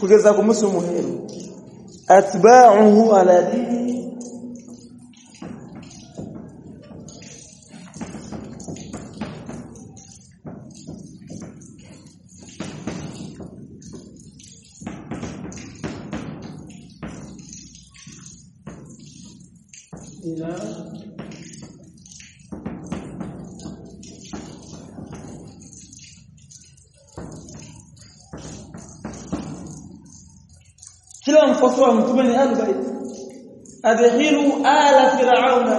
kugeza ku munsi atba'uhu ala dini wa mtume ni ahlul adhihilu ala firauna.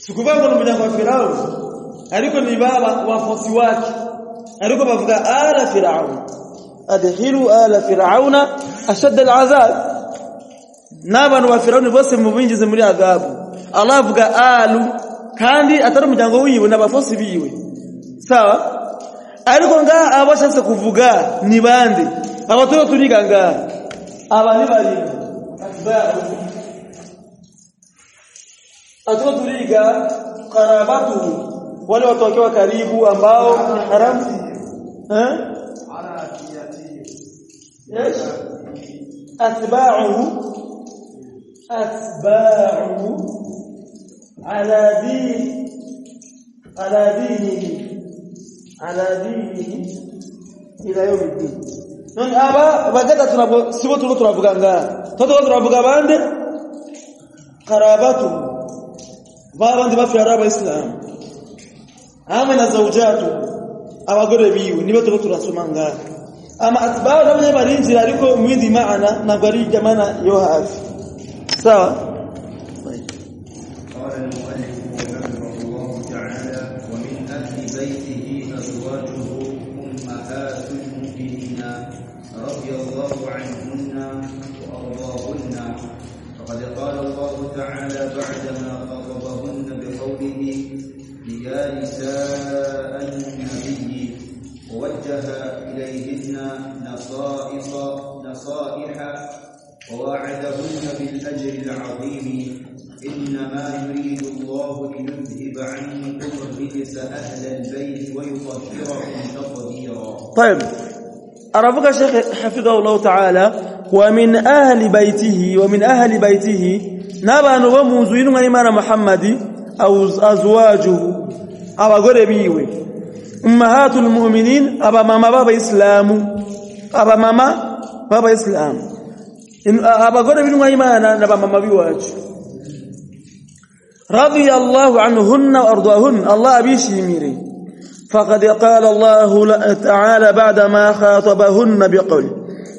Sikubanga no mjango wa firauna aliko ni baba wa fosi wake. Aliko bavuga ala firauna adhilu ala firauna ashadda al'azab. Nabanu wa firauni bose mubinjize muri adhabu. Allah avuga alu kandi atari umuryango wiwe n'abafosi biwe sawa? Ariko nga abashatse kuvuga ni bande abatoro turiga nga abali bali atba'u atotuliga qarabatu wale watu wakiwa karibu ambao haramu eh yes atba'u atba'u ala dini ala dini ala dini ila yawm الدين none aba bagada tunabwo sibo tuko tunavuganga toto tunavuga bande karabatu babandi bafi araba islam ama na zaujatu abagore biwe nibo tuko turasomanga ama atbaa nabye barinzira ariko mwindi maana na ari jamana yo hafi. Sawa? so, رضي الله عنهن وأرضاهن. فقد قال الله تعالى بعدما خطبهن بقوله يا نساء النبي ووجه إليهن نصائص نصائح وواعدهن بالأجر العظيم. إنما يريد الله ليذهب عنكم الرجس أهل البيت ويطهركم تطهيرا. طيب. أربك شيخ حفظه الله تعالى ومن أهل بيته ومن أهل بيته نابانو بموزوين غنيمان محمد أو أزواجه abagore biwe ummahatul mu'minin aba mama baba islamu aba mama baba islamu abagore binwa imana naba mama biwacu radiyallahu anhunna wa ardahun Allah abishimire faqad qala Allah ta'ala ba'da ma khatabahunna biqawli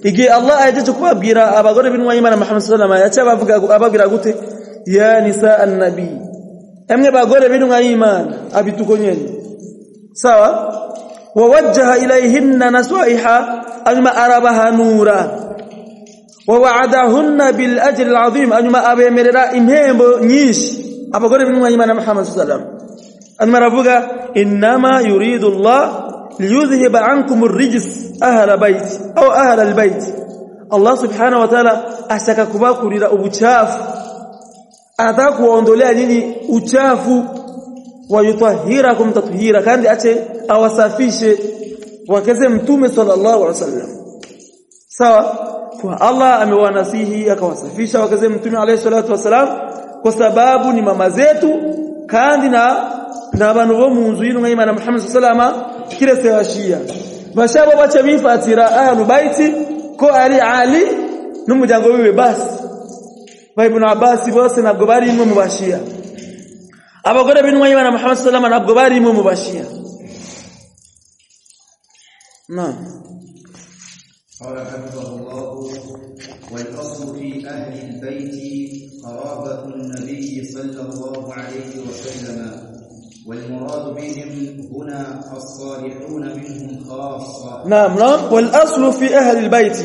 igihe Allah ahejeje kubabwira abagore binwa Imana Muhammad sallallahu alayhi wasallam yacabavuga ababwira gute? Ya nisa an-nabi. Emwe bagore binwa Imana abitukonyeni sawa? Wawajjaha ilayhinna nasaiha anyuma arabahanura. Wawa'adahunna bil ajri al-azim anyuma abemerera impembo nyinshi. Abagore binwa Imana Muhammad sallallahu alayhi wasallam. المرابوغا إنما يريد الله ليذهب عنكم الرجس أهل البيت أو أهل البيت. الله سبحانه وتعالى أحسك كباك رداء بشاف أعطاك وأندولي نيني أشاف ويطهيركم تطهيرا. كان دي أتي أوسافيش. وكذا متوم صلى الله عليه وسلم. سوا. kwa Allah amewanasihi akawasafisha wakazee mtume عليه الصلاة والسلام. kwa sababu ni mama zetu kandi na na abantu bo mu nzu y'intumwa y'Imana Muhammad sallallahu alaihi wasallam kirese bashia bashabo bace bifatira ahlu baiti ko ari ali n'umuryango wiwe basi ba ibn Abbas bose nabwo bari imwe mu bashia abagore b'intumwa y'Imana Muhammad sallallahu alaihi wasallam nabwo bari imwe mu bashia naam قال حفظه الله والأصل في أهل البيت قرابة النبي صلى الله عليه وسلم والمراد بهم هنا الصالحون منهم خاصة. نعم نعم. والأصل في أهل البيت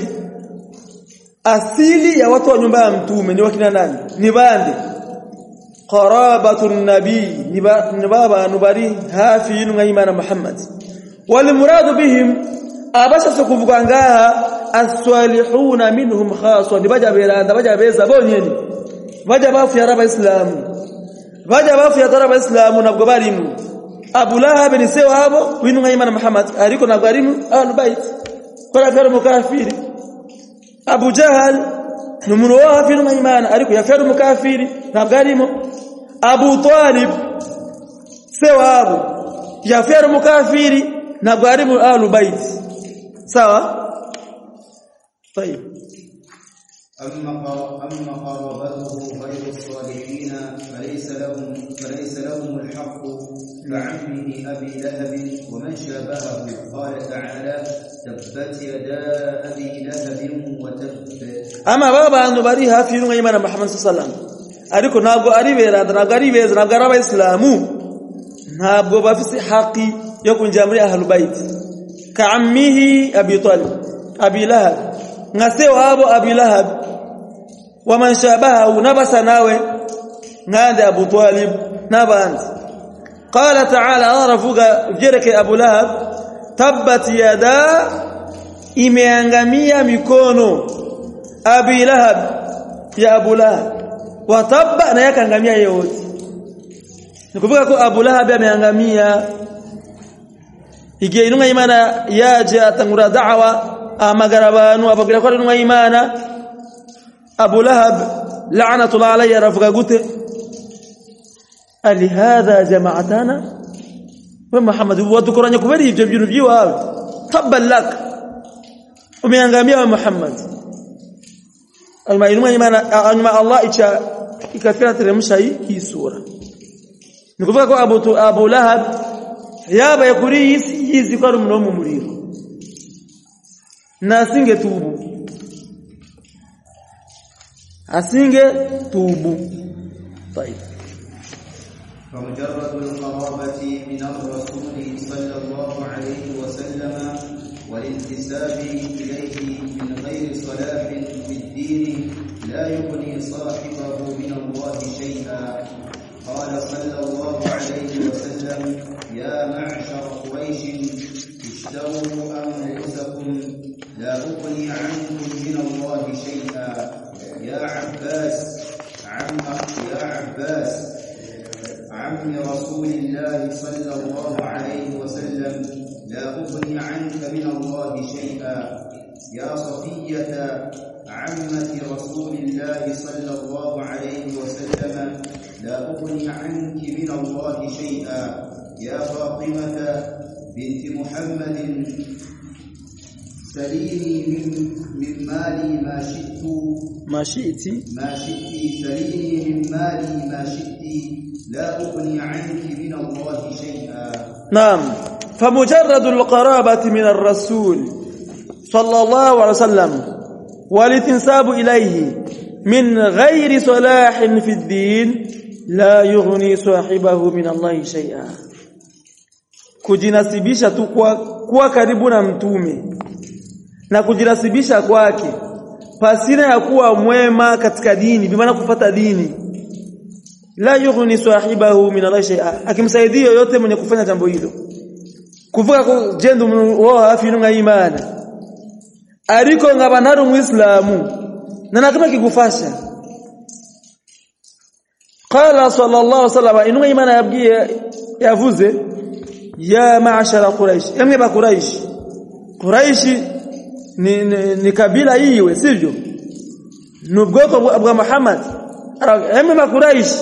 أثيلي يا وطوى نباء متوم من وكنا نعني نباء قرابة النبي نباء نباء نباري هافين غيمان محمد. والمراد بهم أبس سكوف قنقاها الصالحون منهم خاصة. نباجة بيران نباجة بيزة بونين نباجة بافيا رب إسلامي baja bafu ya raba islamu nabwo barimu Abu Lahab ni sewa abo winu imana Muhammad ariko nabwo arimu ahlul bait kwa yafyaru mukafiri Abu Jahal numuntu wo hafi n'Imana ariko yafyaru mukafiri ntabwo arimo Abu Talib se wabo yafyaru mukafiri ntabwo ari mu ahlul bait sawa طيب أما أما قرابته غير الصالحين فليس لهم فليس لهم الحق كعمه أبي لهب ومن شابهه قال تعالى تبت يدا أبي لهب وتب ama baba bantu bari hafi y'intumwa y'Imana Muhammad sallallahu alaihi wasallam ariko ntabwo ari beranda ntabwo ari beza ntabwo ari abayisilamu ntabwo bafite haki yo kunjira muri ahlul bait ka ammihi abi talib abi lahab nka se wabo abi lahab wa man shabahu nabasa nawe ngande abu talib n'abandi qala ta'ala arafuka jereke abu lahab tabbat yada imeangamia mikono abi lahab ya abu lahab. Wa tabba na yakaangamia yote nikumbuka ko abu lahab ameangamia. Igiye inuma imana yaje atangura da'wa amagara abantu kwa inuma ari intumwa y'Imana Abu Lahab la'natullah alayhi aravuga gute ali hadha jama'atana wa Muhammad wadukoranya kubera ivyo bintu byiwawe tabban lak umeangamia wa Muhammad alma intumwa y'Imana anyuma Allah icha ikafira teremsha hii sura nikuvuga ko Abu Abu Lahab yabaye kuri iyi si yizi ko ari umuntu asinge tubu. طيب فمجرد القرابة من الرسول صلى الله عليه وسلم والانتساب إليه من غير صلاح في الدين لا يغني صاحبه من الله شيئا. قال صلى الله عليه وسلم يا معشر قريش اشتروا أنفسكم لا أغني عنكم من الله شيئا. يا عباس عم يا عباس عم رسول الله صلى الله عليه وسلم لا أغني عنك من الله شيئا. يا صفية عمة رسول الله صلى الله عليه وسلم لا أغني عنك من الله شيئا. يا فاطمة بنت محمد سليني من من مالي ما شئت. ما شئت؟ ما شئت. سليني من مالي ما شئت. لا أغني عنك من الله شيئا. نعم. فمجرد القرابة من الرسول صلى الله عليه وسلم والانتساب إليه من غير صلاح في الدين لا يغني صاحبه من الله شيئا. kujinasibisha tu kwa, kuwa karibu na mtume na kujirasibisha kwake pasina ya kuwa mwema katika dini bimaana kufata dini. La yughni sahibahu min Allah akimsaidia yoyote mwenye kufanya jambo hilo. Kuvuka jendo wo hafi nunga imana ariko ngabanaru muislamu na nakama kikufasha. Qala sallallahu alaihi wasallam inunga imana yabgie yavuze ya ma'ashara quraish. Emwe ba quraish. Quraish ni, ni, ni kabila iwe sivyo? Nubgoko bwa Muhammad. Yamwe makuraish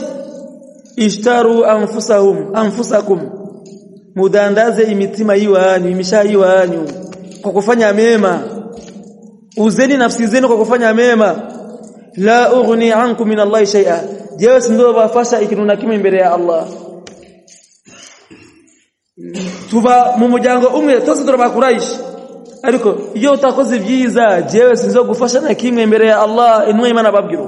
ishtaru anfusahum anfusakum. Mudandaze imitima yiwanyu imisha yiwanyu kwa kufanya mema. Uzeni nafsi zenu kwa kufanya mema. La ughni ankum min Allah shay'a. Jewe ndio bafasha ikinuna kimwe mbele ya Allah. Tuba mumujango umwe tose turaba Quraysh ariko iyo utakoze byiza jewe sinzo gufasha na kimwe imbere ya Allah inwe imana babwira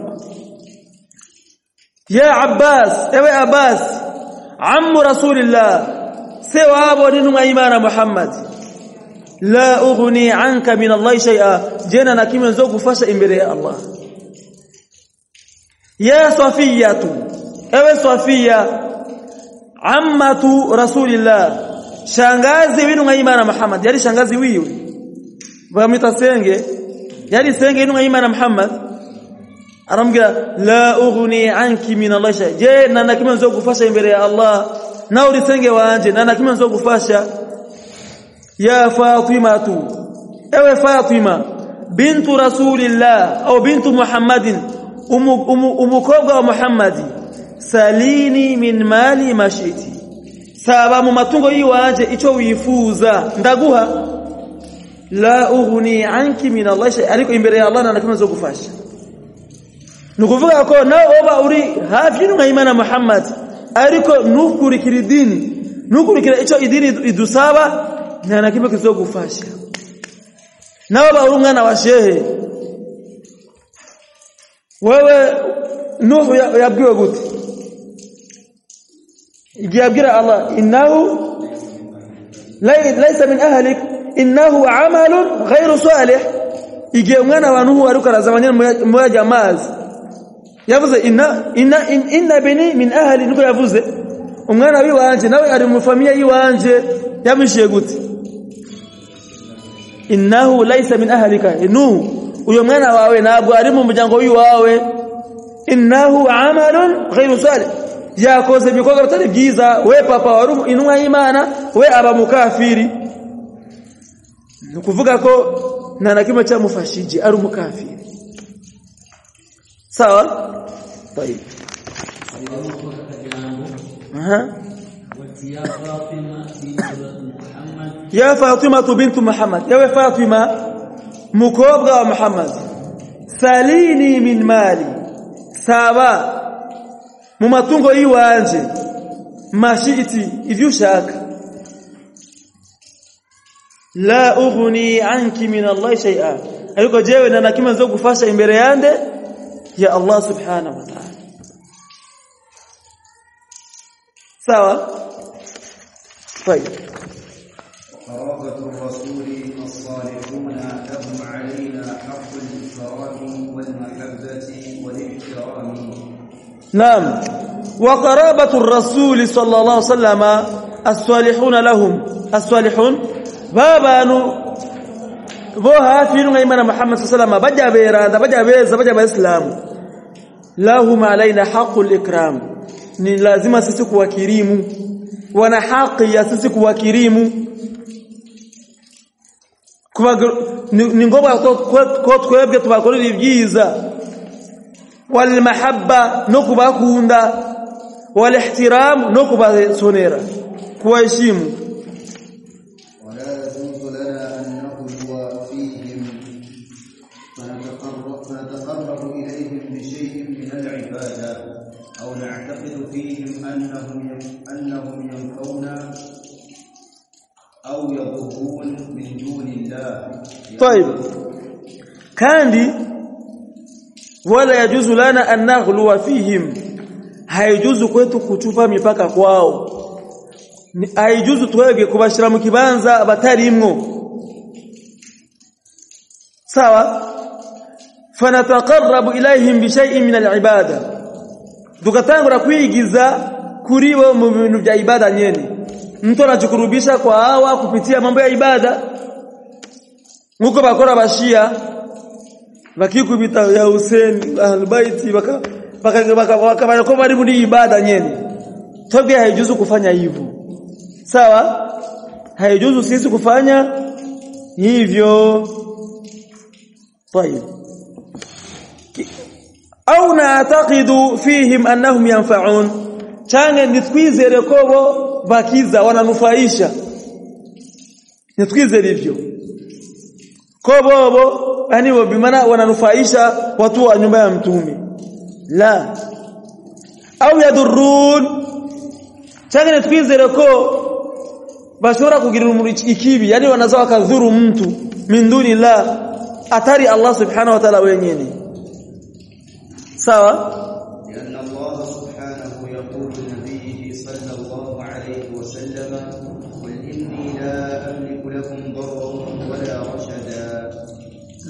ya Abbas ewe Abbas ammu rasulillah se wabo ninwa imana Muhammad. La ughni anka min Allah shay'a jena na kimwe nzo gufasha imbere ya Allah. Ya Safiyatu ewe Safiya ammatu rasulillah shangazi winu imana Muhammad yali shangazi wiwe bamita senge. Yali senge winu imana Muhammad. Aramgira la ughni anki min Allah je na nakima nzo kufasha mbele ya Allah? Na uri senge wanje na nakima nzo kufasha? Ya fatima tu. Ewe Fatima bintu rasulillah au bintu Muhammadin umukobwa wa Muhammadi salini min mali mashiti. Saba mu matungo yiwanje ico wifuza ndaguha la ughni anki min Allah ariko imbere ya Allah na kama zogufasha nukuvuga ko nawe oba uri hafi n'umwe imana Muhammad? Ariko nukurikira dini. Nukurikira ico idini idusaba nta na kimwe kizogufasha nawe uri umwana wa shehe. Wewe nuhu yabwiwe gute igihe abwira Allah innahu laysa min ahlik innahu amalun ghayru salih. Igihe umwana wa nuhu ariko arazamanya moya amazi yavuze inna inna inna bini min ahli niko yavuze. Umwana wiwanje nawe ari mu familia yiwanje. Yamishiye gute? Innahu laysa min ahlika. Nuhu. Uyo mwana wawe nabwo ari mu muryango wiwawe. Innahu amalun ghayru salih. Yakoze ibikorwa bitari byiza. We papa wari intumwa y'Imana. We aba mukafiri nukuvuga ko na nakima cha mufashiji ari mukafi sawa? Tayi aha. Ya Fatima bint Muhammad. Ya Fatima mukobwa wa Muhammad. Salini min mali. Sawa. Mu matungo yiwanje. Mashiti ivyushaka la ughni anki min Allah shay'a ariko jewe na nakima zo gufasha imbere yande ya Allah subhanahu wa ta'ala sawa طيب. الرسول الصالحون لهم علينا حق والمحبة والاحترام نعم. وقرابة الرسول صلى الله عليه وسلم الصالحون لهم. الصالحون؟ babanu bo hafinu ngaymana muhammad sallallahu alaihi wasallam bajaberanda bajabeeza bajabaisilamu lahum alaina haqqul ikram. Ni lazima sisi kuwakirimu wana haki ya sisi kuwakirimu kwa ni ngoba ko twebwe tubakorera ibyiza wal mahabba nokubakunda wal ihtiram no kubasonera أنهم أنهم ينفون أو يضرون من دون الله طيب kandi wala yajuzu lana an naghluwa fihim haijuzu kwetu kuchupa mipaka kwao haijuzu twege kubashira mu kibanza batarimwo sawa fanataqarrabu ilaihim bi shay'in min al-ibada tukatangura kuigiza kuri bo mu bintu vya ibada nyene mtu anajikurubisha kwa hawa kupitia mambo ya ibada nkuko bakora bashia bakikubita ya Hussein ahlbaiti baka baka baka baka bari muri ibada nyene toge haijuzu kufanya hivyo sawa haijuzu sisi kufanya hivyo طيب au naataqidu fihim annahum yanfa'un change nitwizere ko rekobo bakiza wananufaisha. Nitwizere hivyo livyo kobobo yani bimana wananufaisha watu wa nyumba ya mtume la. Au yadurun chane ni nitwizere reko bashora kugirira umurici ikibi yani wanaza wakadhuru mtu. Min duni la. Atari Allah subhanahu wa ta'ala wenyewe sawa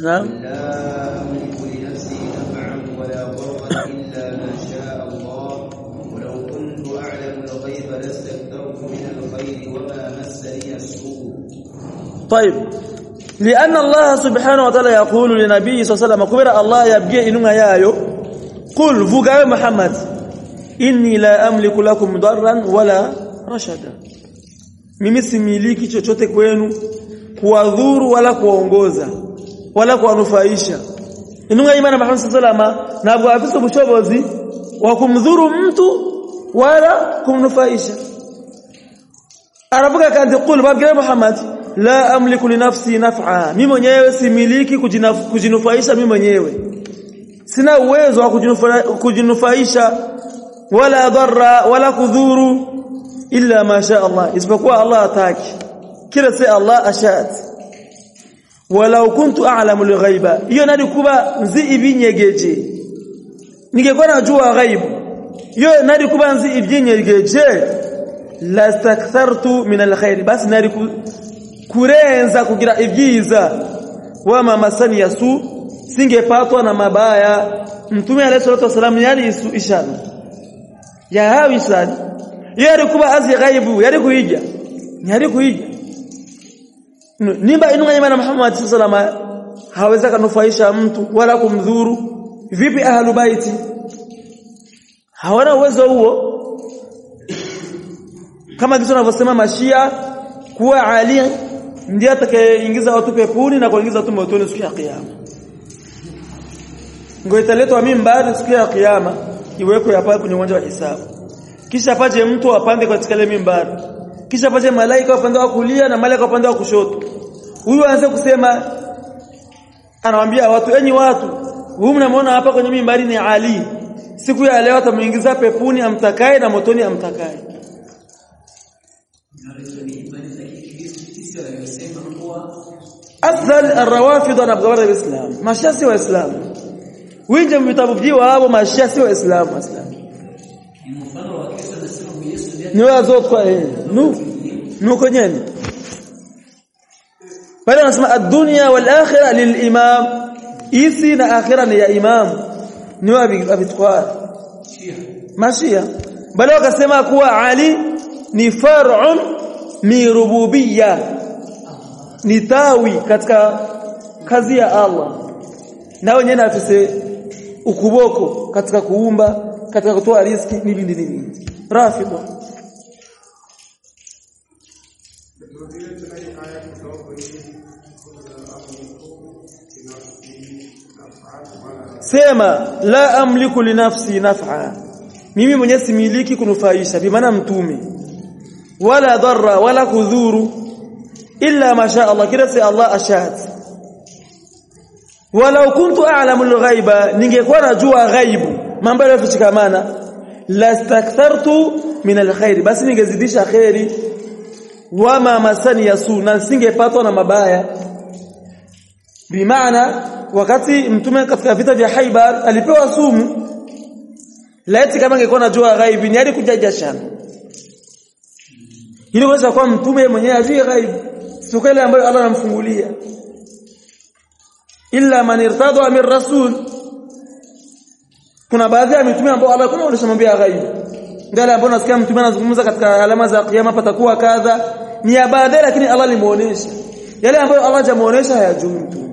نعم. لا أملك لنفسي نفعا ولا ضرا إلا ما شاء الله. ولو كنت أعلم الغيب لاستكثرت من الخير وما مسني السوء. طيب. لأن الله سبحانه وتعالى يقول لنبي صلى الله عليه وسلم كبر الله يبقى إنما يايو. قل فقا محمد إني لا أملك لكم ضرا ولا رشدا. mimi similiki chochote kwenu kuwadhuru wala kuwaongoza wala kuwanufaisha. Inunga imana Muhammad sallallahu ntabwo afite bushobozi wa kumdhuru mtu wala kumnufaisha. Arabuka kandi qul babgira Muhammad la amliku li nafsi naf'a mimi mwenyewe similiki kujinufaisha mimi mwenyewe. Sina uwezo wa kujinufaisha wala dharra wala kudhuru illa ma sha Allah isipokuwa Allah ataki kila si Allah ashat walau kuntu a'lamu al-ghaiba hiyo nadi kuba nzi ibinyegeje? Ningekuwa najua ghaibu. Hiyo nadi kuba nzi ibinyegeje? Lastakthartu min al-khair basi nadi kurenza kugira ibyiza. Wama masani yasu singepatwa na mabaya. Mtume alayhi salatu wasallam yali isu ishana ya hawi sadi yari kuba azi ghaibu yari kuija yari kuija nimba inunga imana Muhammad sallallahu haweza kanufaisha mtu wala kumdhuru. Vipi ahlu baiti? Hawana uwezo huo. Kama kitu tunavyosema mashia kuwa Ali ndiye atakayeingiza watu peponi na kuingiza watu motoni siku ya kiyama. Ngo italetwa mimbari siku ya kiyama iwekwe hapa kwenye uwanja wa hisabu kisha paje mtu apande katika ile mimbari kisha pate malaika upande wa kulia na malaika upande wa kushoto. Huyu aanze kusema anawaambia watu enyi watu huyu mnamuona hapa kwenye mimbari ni Ali. Siku ya leo atamuingiza pepuni amtakaye na motoni amtakaye. Afdal arrawafid na abgawara alislam mashasi wa islam winje vitabu vyao hapo mashasi wa islam islam ni wazo kwa nu nuko nyenye pale anasema ad-dunya wal akhirah lil imam isi na akhirah ni ya imam. Ni wapi abitqwa mashia. Bali wakasema kuwa ali ni far'un mi rububiyya. Ni tawi katika kazi ya Allah. Na wenyewe natuse ukuboko katika kuumba katika kutoa riziki nini nini? Rafidha sema la amliku li nafsi naf'a. Mimi mwenyewe similiki kunufaisha bi maana mtume. Wala dharra wala kudhuru illa ma sha Allah kila si Allah ashahad walau kuntu a'lamu al-ghaiba ningekuwa najua ghaibu. Mambo yanayofichikamana lastakthartu min al-khair basi ningezidisha khairi wama masani yasu na singepatwa na mabaya. Bimaana wakati mtume katika vita vya Haibar alipewa sumu. Laiti kama angekuwa anajua ghaibi ni hadi kujajashana ili waweza kuwa mtume mwenyewe ajue ghaibi sio ile ambayo Allah anamfungulia. Illa man irtada min rasul. Kuna baadhi ya mitume ambao Allah kuna alishamwambia ghaibi. Ngale ambao nasikia mtume anazungumza katika alama za kiyama patakuwa kadha. Ni ya baadaye lakini Allah limuonesha yale ambayo Allah hajamuonesha hayajui mtume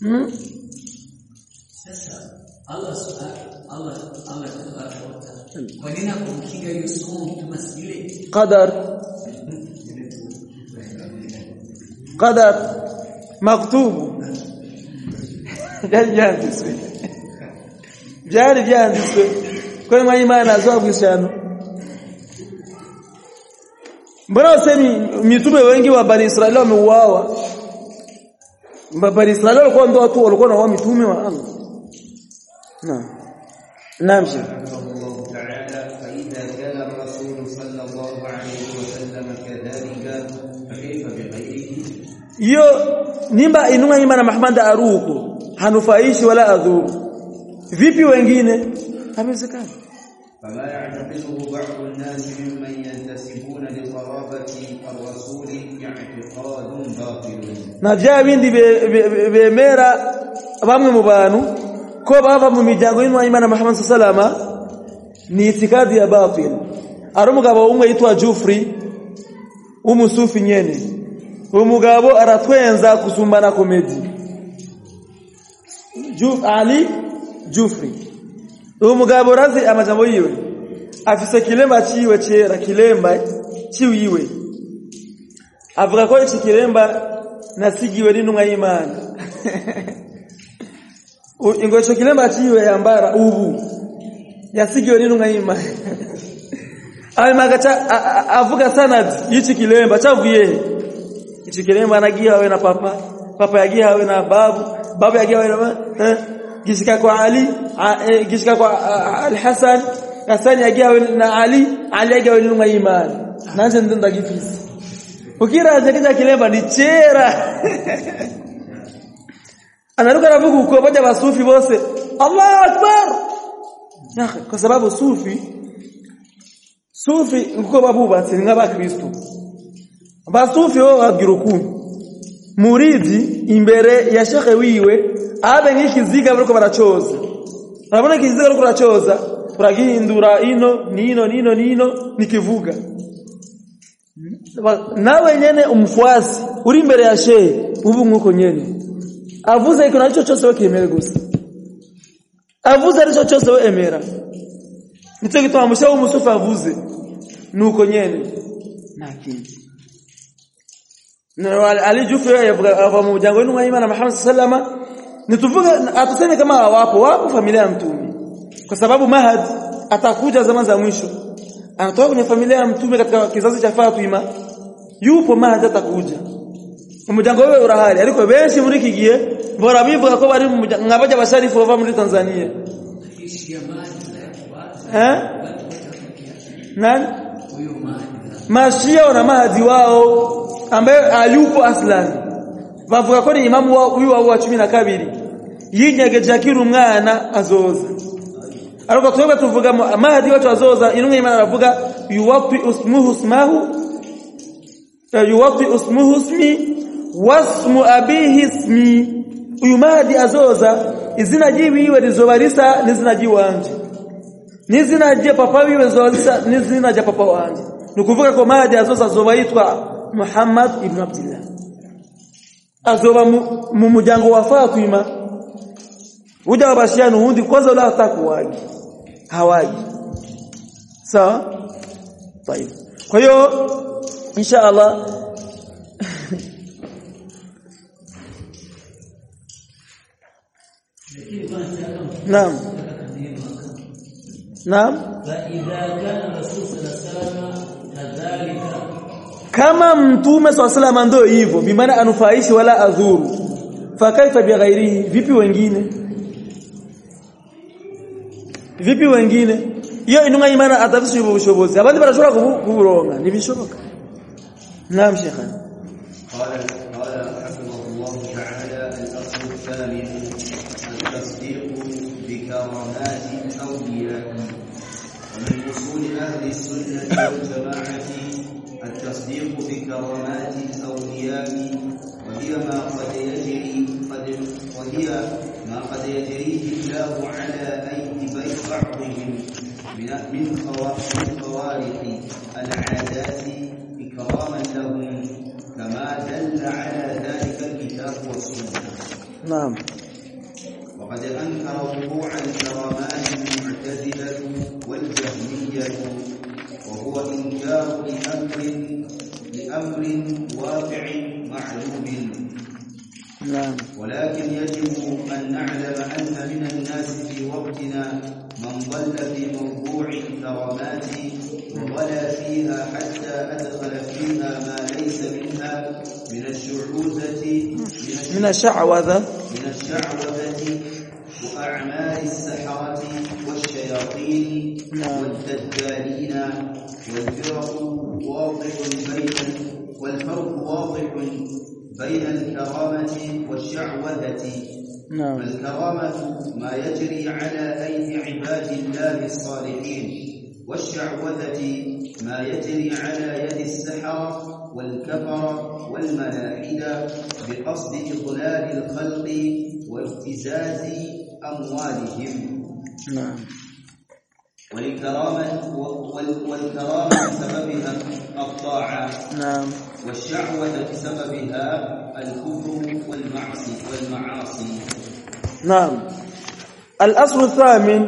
hmm? Allah Allah Allah kwa nini akumkinga hiyo somo kama asile qadar. Qadar. Maktubu imana mbona usemi mitume wengi wa bani Israeli wameuawa Bani Israeli walikuwa ndio watu walikuwa na mitume wa Allah. Na. Naam. shi. Hiyo nimba inua nimba na mahmanda aruhu hanufaishi wala adhuru. Vipi wengine? Haiwezekani. فما يعتقده بعض الناس ممن ينتسبون لقرابة الرسول اعتقاد باطل na vya bindi be- be- be- bemera bamwe mu bantu ko bava mu miryango y'inwa y'Imana Muhammad sallama ni itikadi ya batil ari umugabo umwe yitwa Jufri umusufi nyene uwo mugabo aratwenza kusumbana komedi Juf Ali Jufri uwo mugabo razi amajambo yiwe. Afise kilemba chiwe chera kilemba chiwiwe avuga ko iki kilemba nasigiwe n'intumwa y'Imana. U- ingo ico kilemba chiwe yambara ubu yasigiwe n'intumwa y'Imana. Hanyuma agaca a- a- avuga sanad kilemba chavuye. Ichi iki kiremba anagihawe na papa. Papa yagihawe na babu. Babu yagihawe na ma- eh, gishika kwa Ali gisika kwa Al-Hasan Hasan agawe na Ali Ali agawe na y'Imana nanze ndo ndagifise ukira kija kilemba ni chera anaruka aravuga uko baje basufi bose Allahu akbar Yakhe, kwa sababu sufi sufi uko babubatse ni nk'abakristo basufi wao wa ukuntu muridi imbere ya shekhe wiwe abe nk'ikiziga bariko baracoza. Urabona ikiziga bariko baracoza? Uragihindura ino nino nino nino nikivuga. Nawe nyene umfuasi uri imbere ya shehe ubu nkuko nyene. Avuze iko nacho cyose we kimere gusa. Avuze arico cyose we emera. Nicyo gituma wo musufa avuze. Nuko nyene nakindi Na Ali Jufi yavuga ava mu muryango w'intumwa y'Imana Muhammad sallama nituvuga atuseme kama hawapo wapo familia ya mtume. Kwa sababu Mahad atakuja zama za mwisho. Anatoka kwenye familia ya mtume katika kizazi cha Fatima yupo Mahad atakuja. Umuryango wewe urahali ariko benshi muri iki bora bivuga ko bari ngabaje basharifu bava muri Tanzania. Eh nani? Mashia wana mahadi wao ambaye hayupo aslan. Bavuga ko ni imamu huyu uyu wa cumi na kabiri yinyegeje akiri umwana azoza. Ariko twebwe tuvuga amahadi mahadi wacu azoza intumwa y'Imana aravuga yuwati usmuhu smahu yuwati yuwafi usmuhu ismi wasmu abihi smi uyu mahadi azoza izina ryiwiwe rizoba risa n'izina ryiwanje. N'izina rya papa wiwe rizoba n'izina rya papa wanje. Nukuvuga ukuvuga ko mahadi azoza azoba yitwa Muhammad ibn Abdullah azoba mu, mu muryango wa Fatima Uja wabashia nuhundi kwanza wala hatakuwaji. Hawaji. Sawa? Tayeb. Kwa hiyo inshaallah Naam. Naam. Kama mtume swalla ndio hivyo, bimaana anufaishi wala adhuru. Fakaifa bi ghairihi, vipi wengine? Vipi wengine? Iyo inunga imana atafisi ubushobozi abandi barashobora kubu- kuburonka nibishoboka. Naam shekha قال قال حفظه الله تعالى الاصل الثامن التصديق بكرامات الاولياء وهي ما قد يجري قد وهي ما قد يجريه الله على بعضهم من من خوا- من خوارق العادات إكراما لهم كما دل على ذلك الكتاب والسنة. naam ash'awadha من الشعوذة وأعمال السحرة والشياطين نعم. والدجالين. والفرق واضح بين والفرق واضح بين الكرامة والشعوذة. naam فالكرامة ما يجري على أيدي عباد الله الصالحين. والشعوذة ما يجري على يد السحرة والكفرة والملاحدة بقصد إضلال الخلق وابتزاز أموالهم. naam والكرامة وال- والكرامة بسببها الطاعة. naam والشعوذة بسببها الكفر والمعصي والمعاصي. Naam. Al-aslu thamin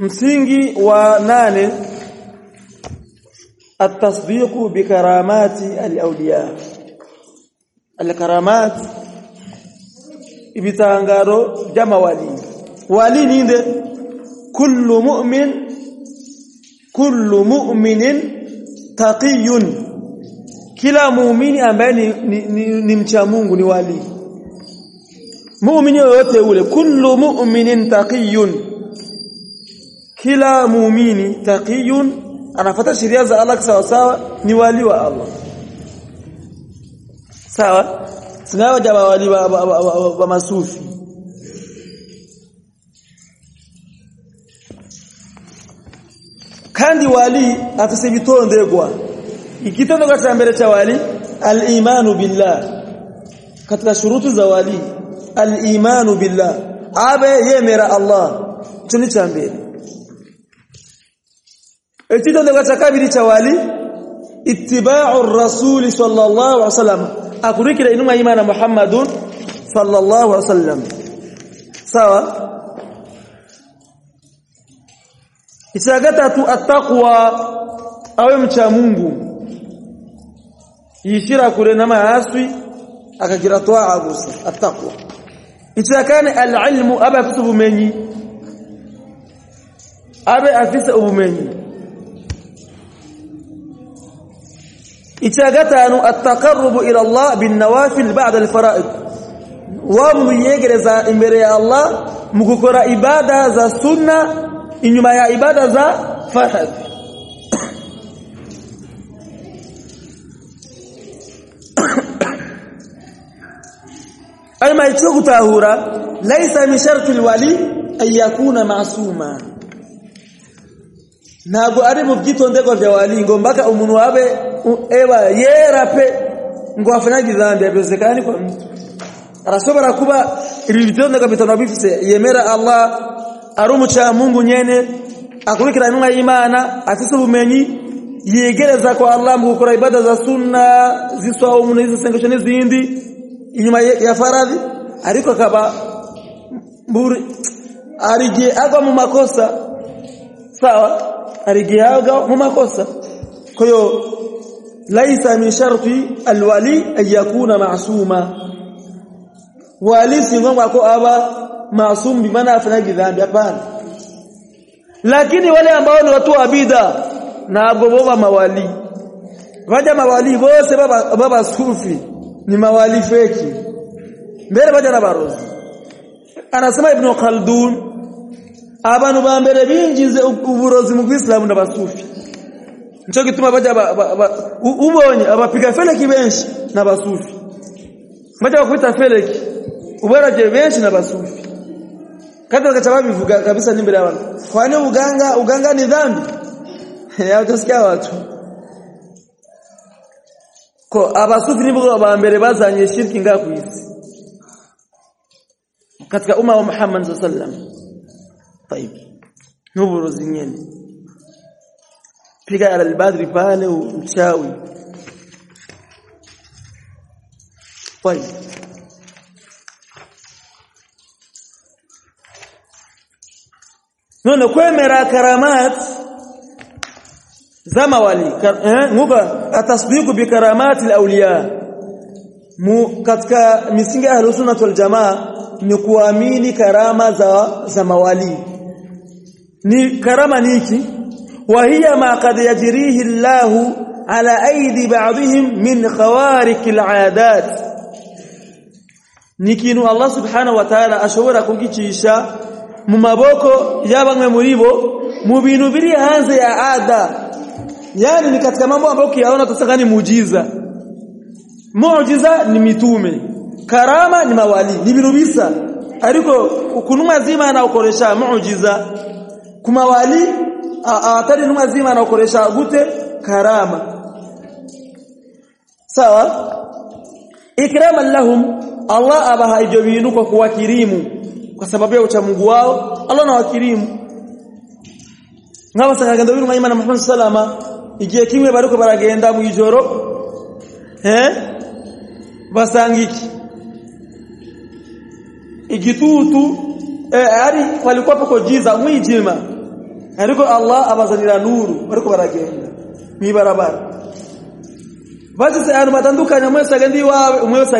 msingi wa nane التصديق بكرامات الأولياء الكرامات ibitangaro by'amawali wali ninde kullu mu'min kullu mu'minin taqiyun kila muumini ambaye ni, ni, ni, ni mcha Mungu ni wali muumini yoyote ule kullu mu'minin taqiyun kila muumini taqiyun anafuata sheria za Allah sawa sawa ni wali wa Allah. Sawa? Sinawa jamaa wali wa, wa, wa, wa, wa masufi. Kandi wali afise bitondegwa ikitondegwa cha mbele cha wali al-imanu billah. Katika shurutu za wali al-imanu billah. Abe yemera Allah. Tuni ikitondegwa cha kabiri cha wali. Ittiba'u ar-rasul sallallahu alaihi wasallam. Akurikira inuma imana Muhammadun sallallahu alaihi wasallam. Sawa? Icya gatatu attaqwa awe mcha Mungu. Yishira kure na maaswi akagira toa gusa attaqwa. Icya alilmu aba kutubumenyi abe afisa ubumenyi icya gatanu attaqarrubu ila Allah bin nawafil ba'da al fara'id wa yegereza imbere ya Allah mu gukora ibada za sunna inyuma ya ibada za farad alma icho kutahura laisa min sharti alwali an yakuna ma'suma nago ari mu byitondego bya wali ngo mbaka umuntu wabe eba yera pe ngo afanyaje dhambi abezekani kwa mtu arashobora kuba ilivitonda kabitano bitano bifise yemera Allah arumucha Mungu nyene akurikira intumwa imana afise ubumenyi yegereza kwa Allah mu gukora ibada za sunna ziswa umuntu izisengesho n'izindi inyuma ya faradhi ariko akaba buri arije agwa mu makosa sawa arije agwa mu makosa. Kwa hiyo laisa min sharti alwali an yakuna ma'suma wali si ko aba maasum bi maana afanyaji dhambi hapana lakini wale ambao ni watu wa bid'a na boba mawali waja mawali wose baba baba sufi ni mawali feki mbere baja na barozi anasema ibn khaldun abanu bambere binjize uburozi mu Islam na basufi nchoki tuma baje ubonye abapiga feleki benshi na basufi. Baje bakuita feleki. ubara je benshi na basufi. Kati ya sababu vuga kabisa ni mbele ya watu. Kwani uganga uganga ni dhambi? ya utasikia watu. Ko abasufi nibo abambere bazanye shirki ngaku. Katika umma wa Muhammad sallallahu alaihi wasallam. Tayib. Nuburu zinyeni piga ala albadri pale uchawi طيب none kwemera karamat zama wali eh nguka atasdiqu bi karamati alawliya mu katika misingi ya ahlus wal jamaa ni kuamini karama za za mawali ni karama niki wa hiya ma qad yajrihi Allahu ala aidi ba'dihim min khawarik al'adat. Nikinu Allah subhanahu wa ta'ala ashobora kugicisha mu maboko y'abamwe muribo mubintu mu bintu biri hanze ya ada. Yani ni katika mambo ambayo kiaona tusaka ni muujiza. Muujiza ni mitume karama ni mawali ni binubisa ariko kunuma zima anaokoresha muujiza. Kuma wali atari numwa zima anaokoresha gute karama. Sawa? Ikraman lahum Allah abaha ibyo bintu kwa kuwakirimu kwa sababu ya uchamungu wao Allah na wakirimu. Nk'abasanga genda birumwa Imana Muhammad sallama igiye kimwe bariko baragenda mu ijoro eh basangiki. Igitutu eh ari walikuwa pako jiza mwijima ariko Allah abazanira nuru bariko baragenda. Bibarabara basi se ahantu batandukanye umwe wese